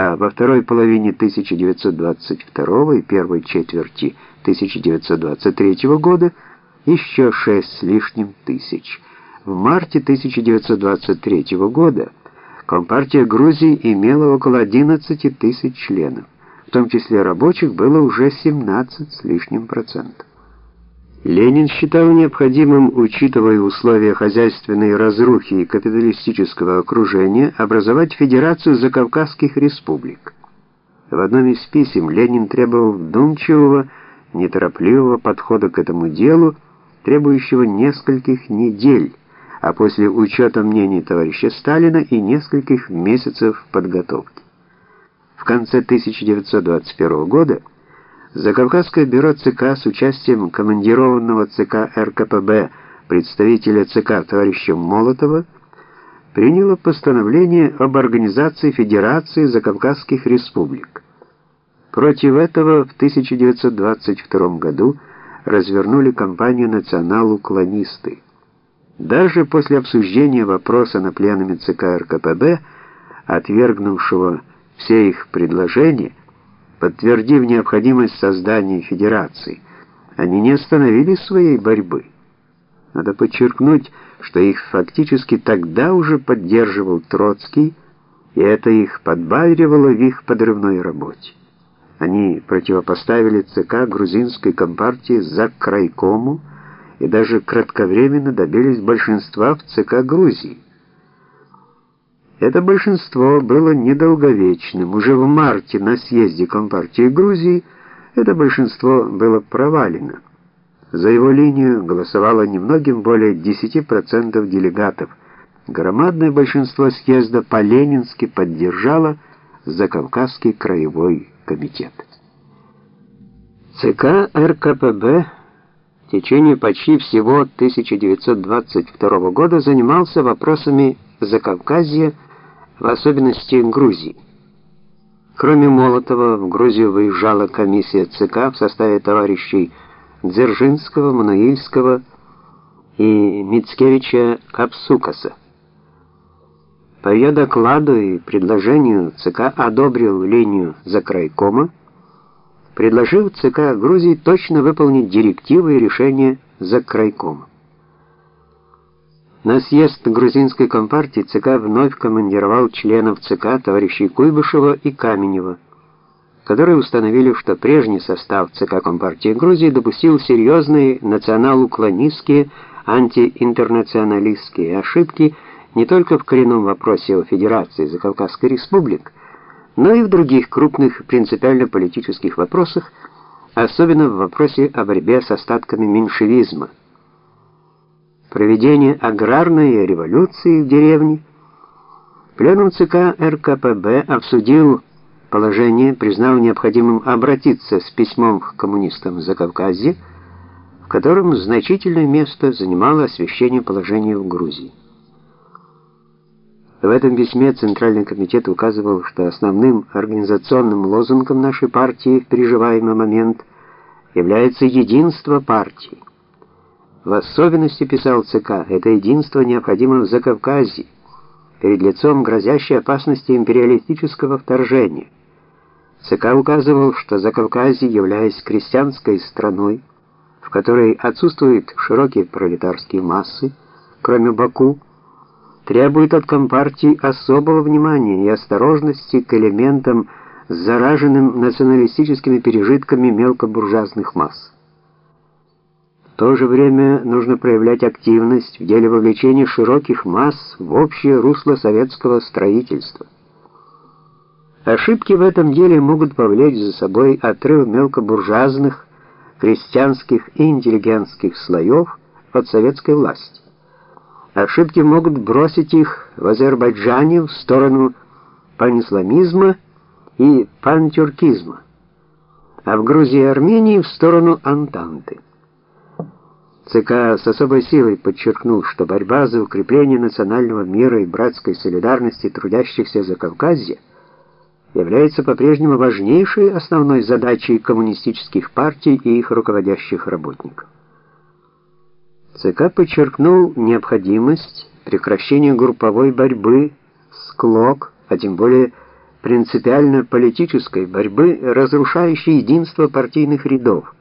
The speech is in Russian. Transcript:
а во второй половине 1922 и первой четверти 1923 года еще 6 с лишним тысяч. В марте 1923 года Компартия Грузии имела около 11 тысяч членов, в том числе рабочих было уже 17 с лишним процентов. Ленин считал необходимым, учитывая условия хозяйственной разрухи и капиталистического окружения, образовать Федерацию Закавказских республик. В одном из писем Ленин требовал вдумчивого, неторопливого подхода к этому делу, требующего нескольких недель, а после учета мнений товарища Сталина и нескольких месяцев подготовки. В конце 1921 года Закавказское бюро ЦК с участием командированного ЦК РКПБ представителя ЦК товарища Молотова приняло постановление об организации Федерации Закавказских республик. Против этого в 1922 году развернули кампанию национал-уклонисты. Даже после обсуждения вопроса на пленуме ЦК РКПБ, отвергнувшего все их предложения, подтвердив необходимость создания федерации, они не остановили своей борьбы. Надо подчеркнуть, что их фактически тогда уже поддерживал Троцкий, и это их подбадривало в их подрывной работе. Они противопоставили ЦК грузинской компартии за крайкому и даже кратковременно добились большинства в ЦК Грузии. Это большинство было недолговечным. Уже в марте на съезде Компартии Грузии это большинство было провалено. За его линию голосовало немногим более 10% делегатов. Громадное большинство съезда по-ленински поддержало Закавказский краевой комитет. ЦК РКПБ в течение почти всего 1922 года занимался вопросами Закавказья, в особенности Грузии. Кроме Молотова, в Грузию выезжала комиссия ЦК в составе товарищей Дзержинского, Мануильского и Мицкевича Капсукаса. По ее докладу и предложению ЦК одобрил линию за крайкома, предложив ЦК Грузии точно выполнить директивы и решения за крайкома. На съезд грузинской компартии ЦК вновь командировал членов ЦК товарищей Куйбышева и Каменева, которые установили, что прежний состав ЦК Компартии Грузии допустил серьезные национал-уклонистские, антиинтернационалистские ошибки не только в коренном вопросе о Федерации Закавказской Республик, но и в других крупных принципиально-политических вопросах, особенно в вопросе о борьбе с остатками меньшевизма проведение аграрной революции в деревне, пленум ЦК РКПБ обсудил положение, признал необходимым обратиться с письмом к коммунистам Закавказья, в котором значительное место занимало освещение положения в Грузии. В этом письме Центральный комитет указывал, что основным организационным лозунгом нашей партии в переживаемый момент является единство партии. В особенности, писал ЦК, это единство необходимо в Закавказье, перед лицом грозящей опасности империалистического вторжения. ЦК указывал, что Закавказье, являясь крестьянской страной, в которой отсутствуют широкие пролетарские массы, кроме Баку, требует от Компартии особого внимания и осторожности к элементам, зараженным националистическими пережитками мелкобуржуазных масс то же время нужно проявлять активность в деле вовлечения широких масс в общее русло советского строительства. Ошибки в этом деле могут повлечь за собой отрыв мелкобуржуазных, крестьянских и интеллигентских слоев от советской власти. Ошибки могут бросить их в Азербайджане в сторону панисламизма и пантюркизма, а в Грузии и Армении в сторону Антанты. ЦК с особой силой подчеркнул, что борьба за укрепление национального мира и братской солидарности трудящихся за Кавказье является по-прежнему важнейшей основной задачей коммунистических партий и их руководящих работников. ЦК подчеркнул необходимость прекращения групповой борьбы, склок, а тем более принципиально политической борьбы, разрушающей единство партийных рядов.